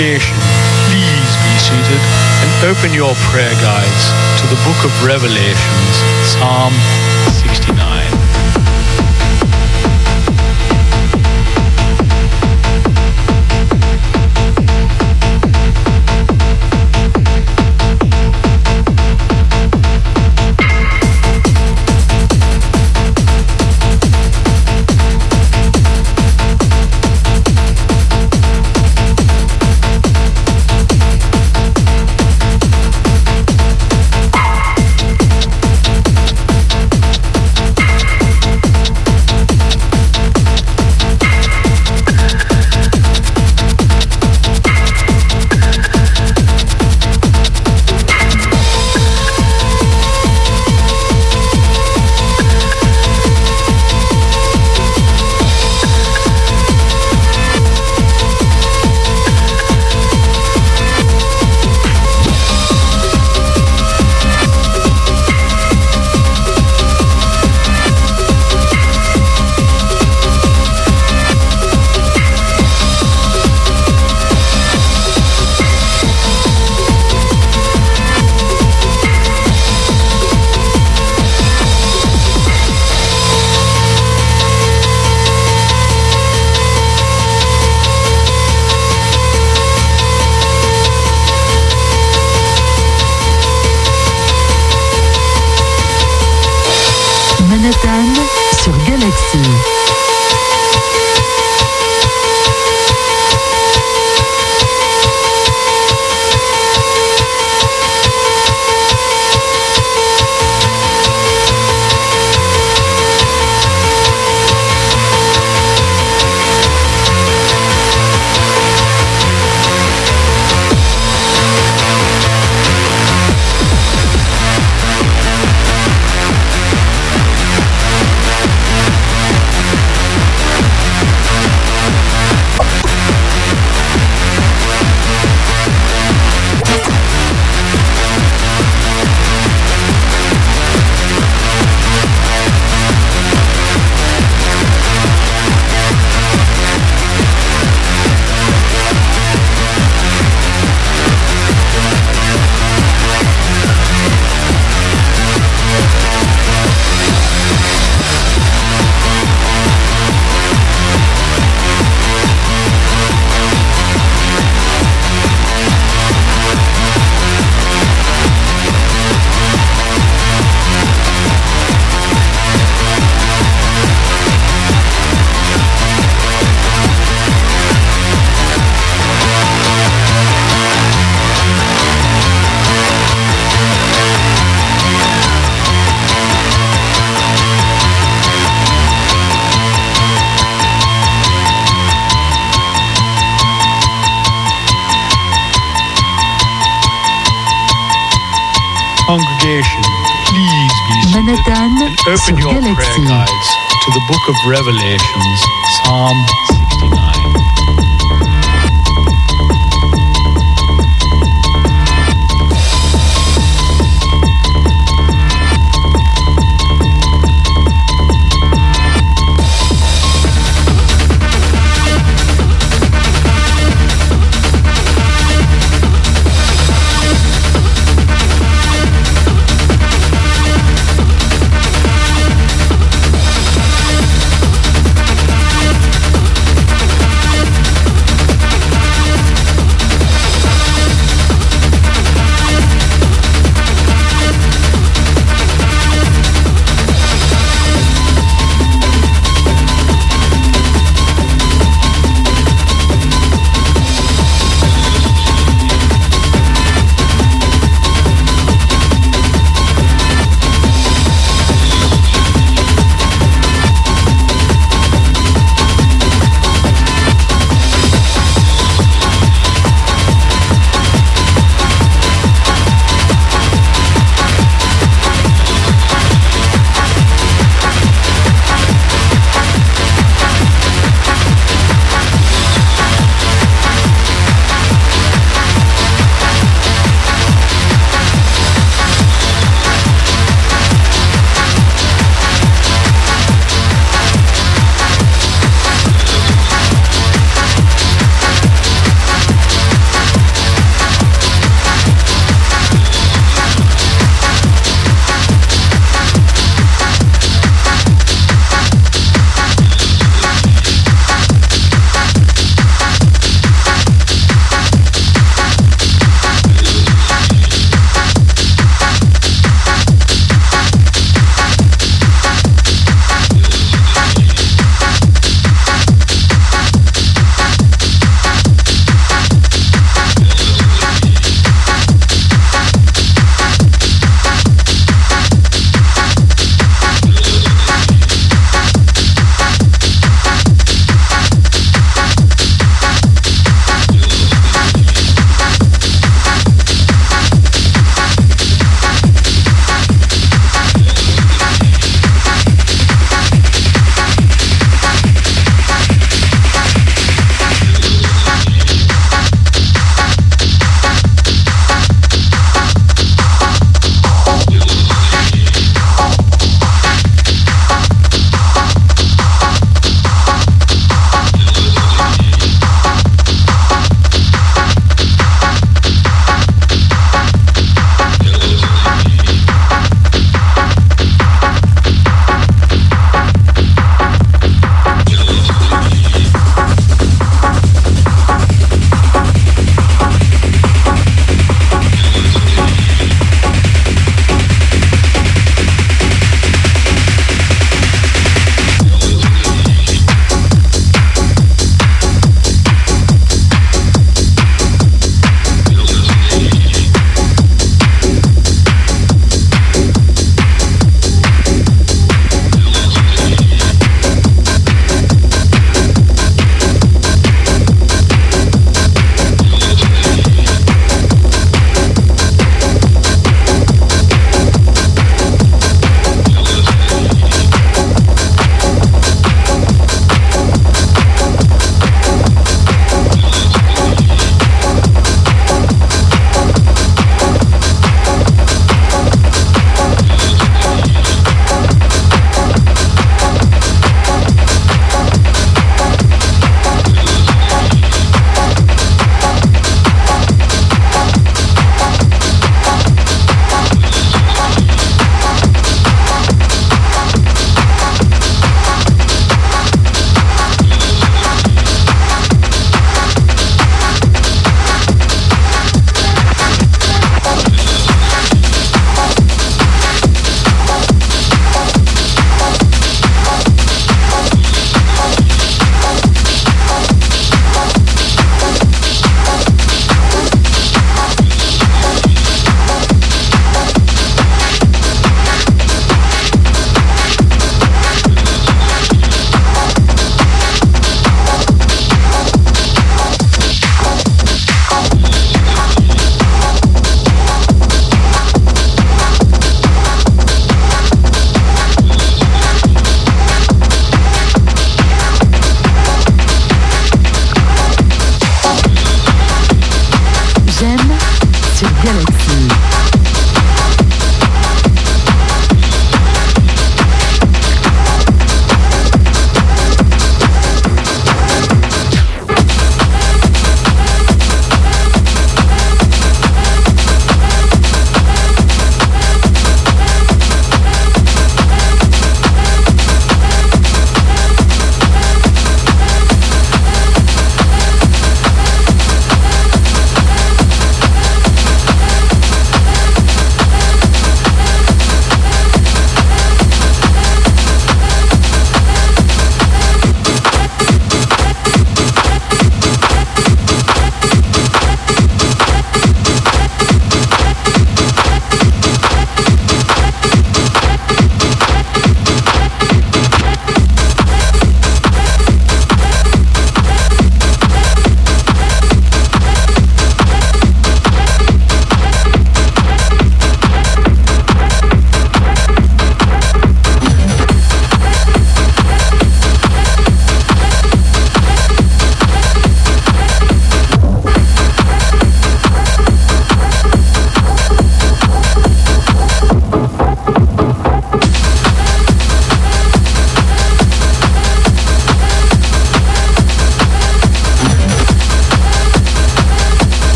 Congregation, please be seated and open your prayer guides to the book of Revelations, Psalm Congregation, please be seated Manhattan and open your prayer Galaxy. guides to the book of Revelations, Psalm 69.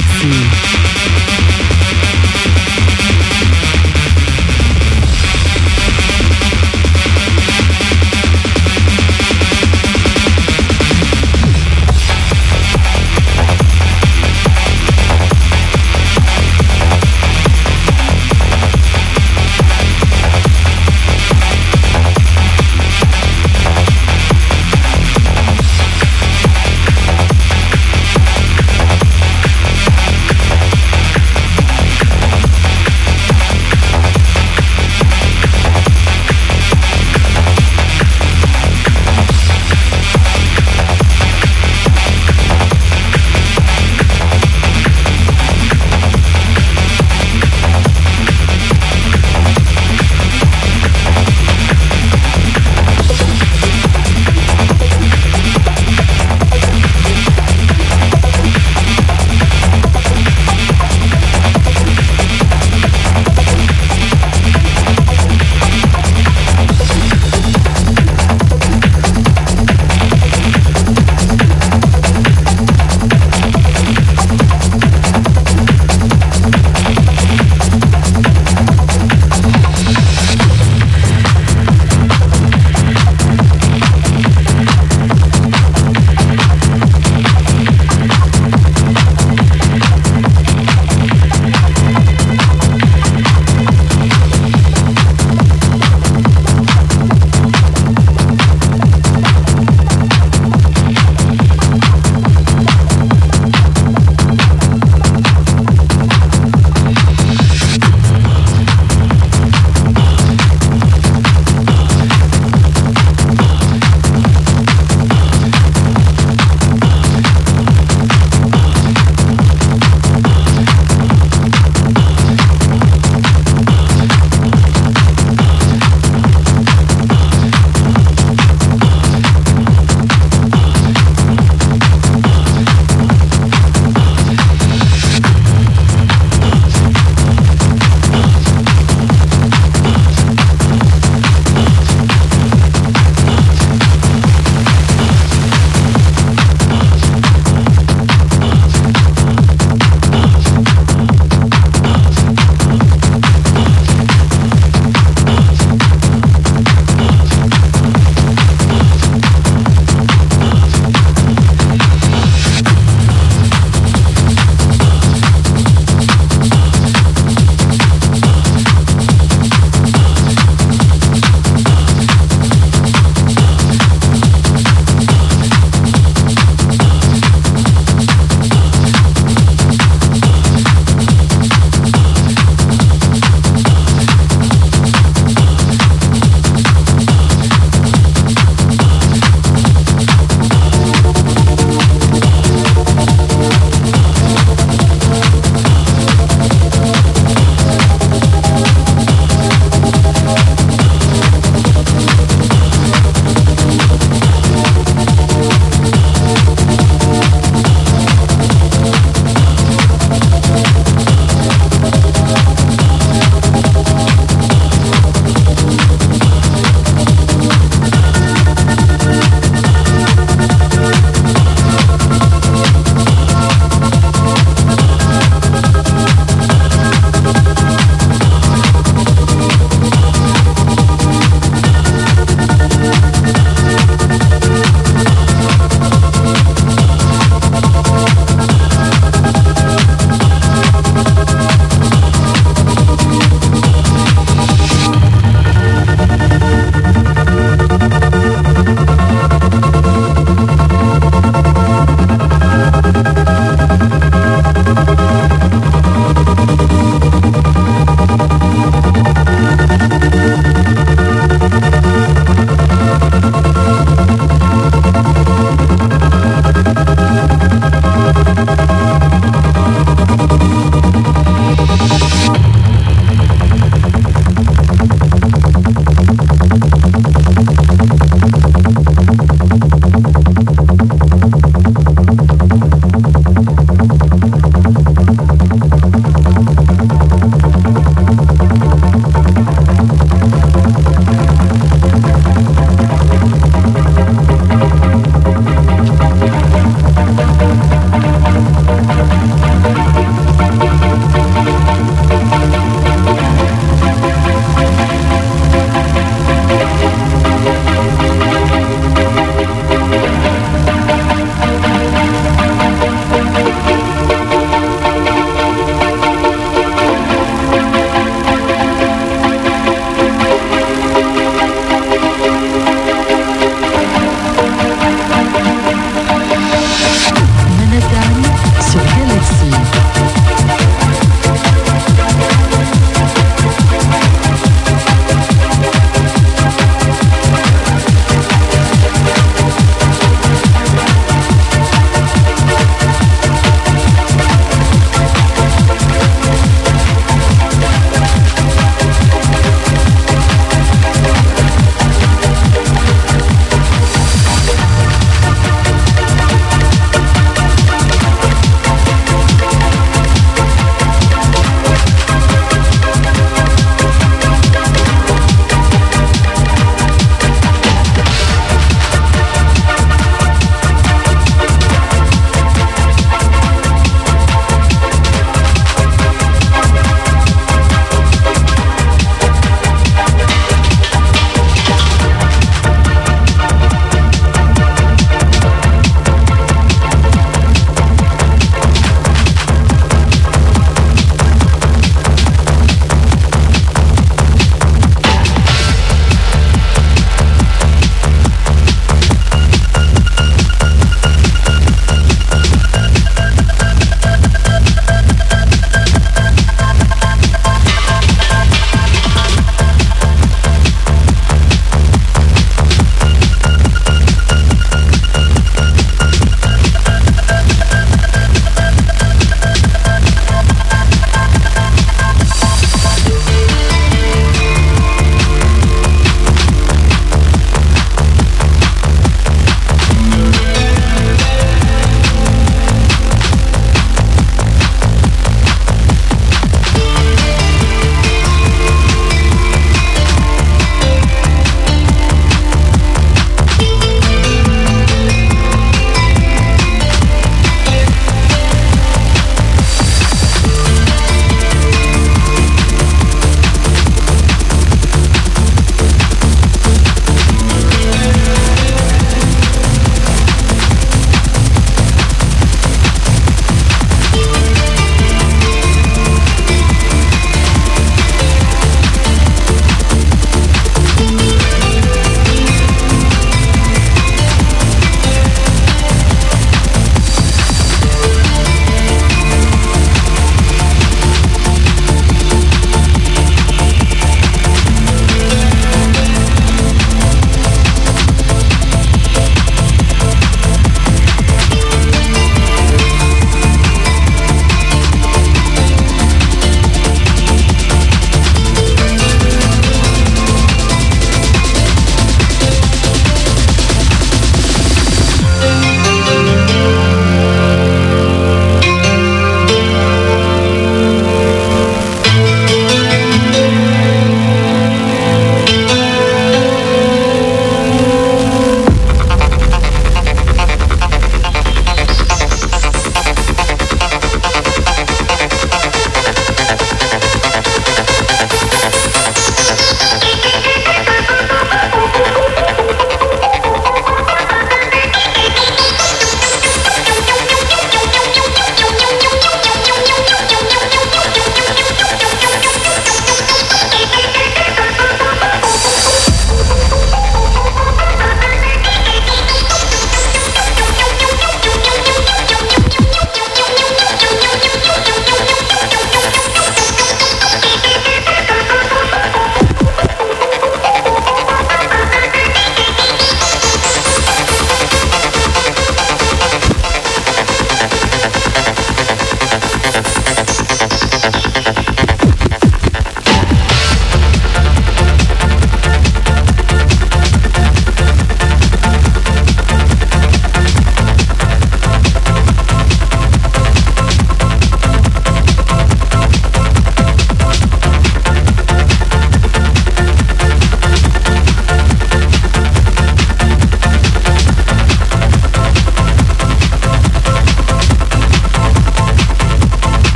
Sur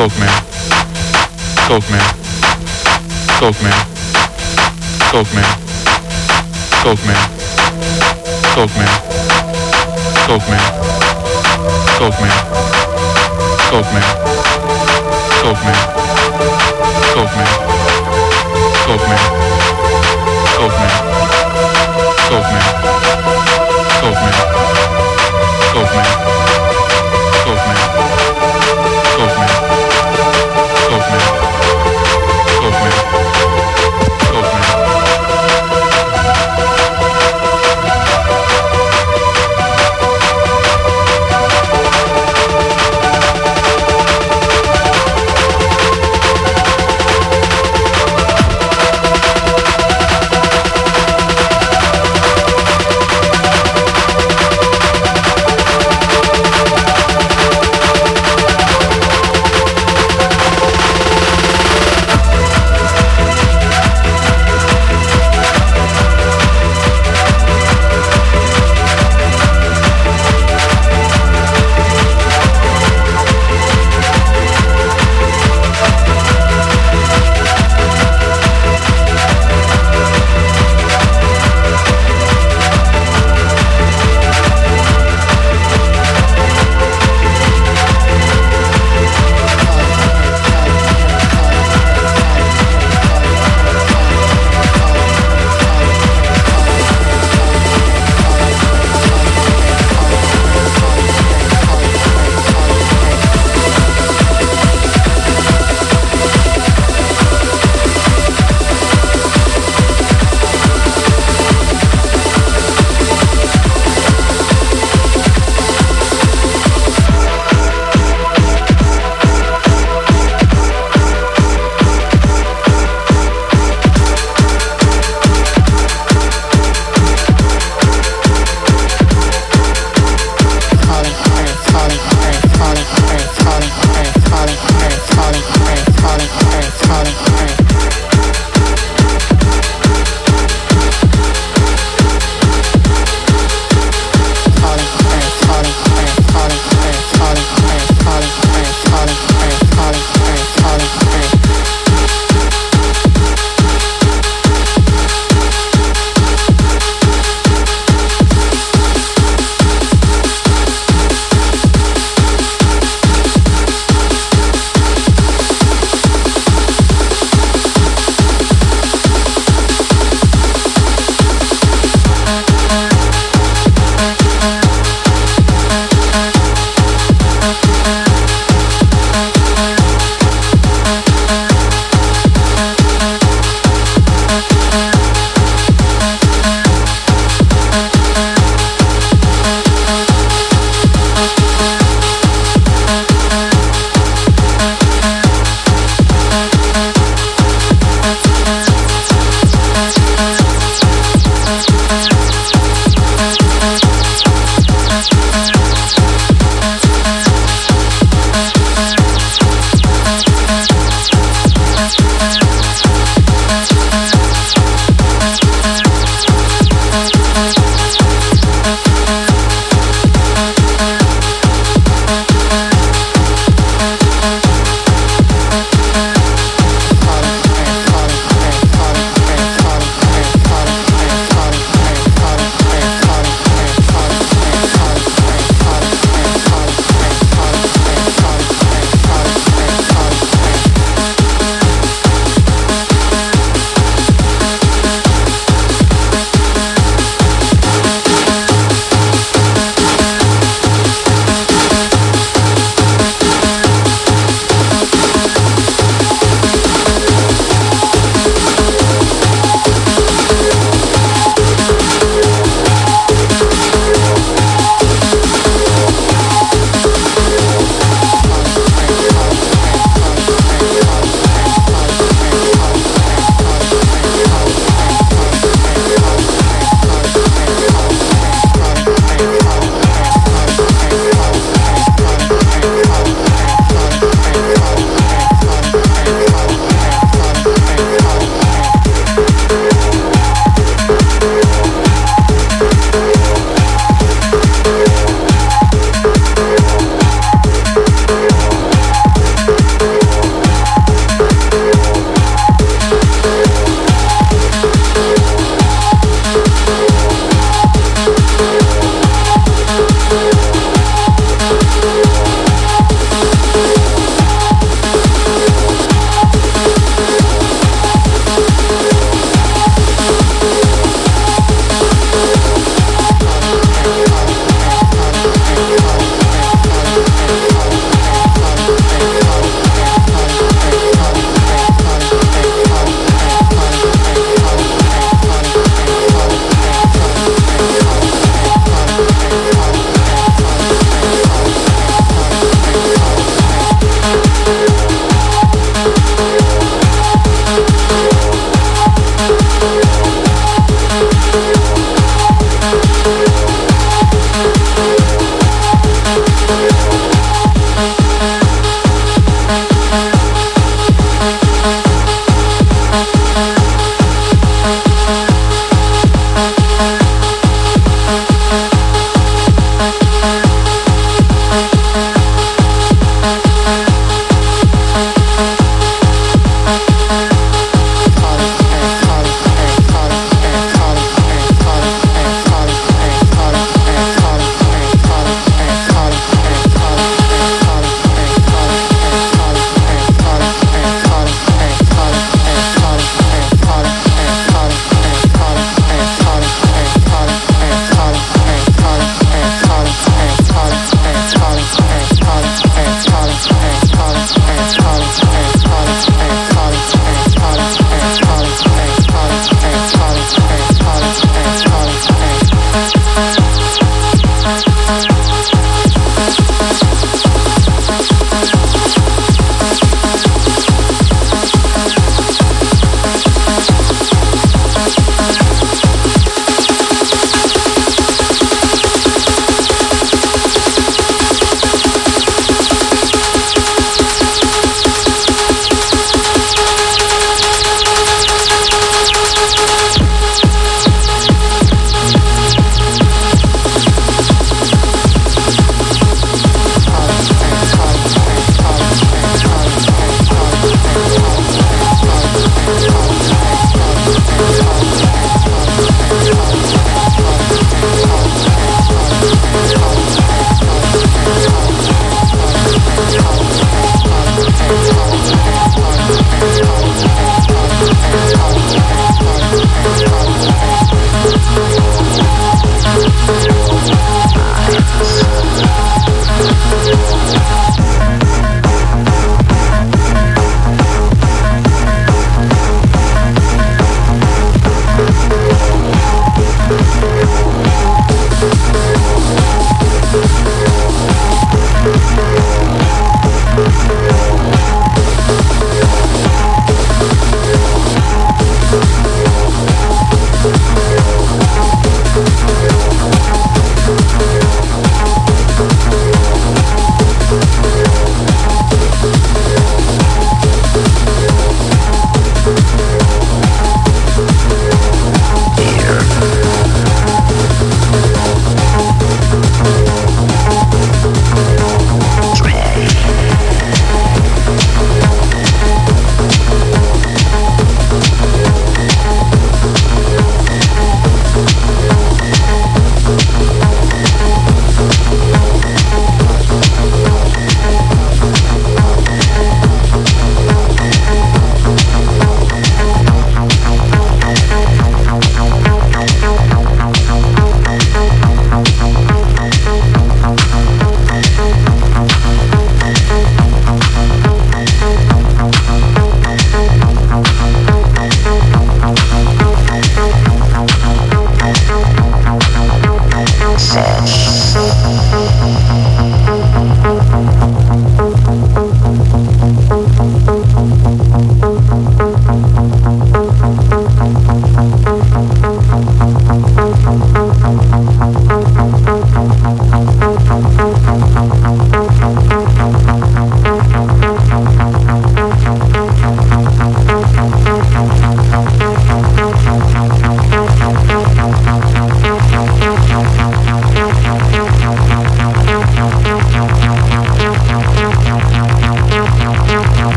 Kookman. Kookman. Kookman. Kookman. Kookman. Kookman. Kookman. Kookman. Kookman. Kookman. Kookman. Kookman. Kookman. Kookman. Kookman. Kookman. Kookman.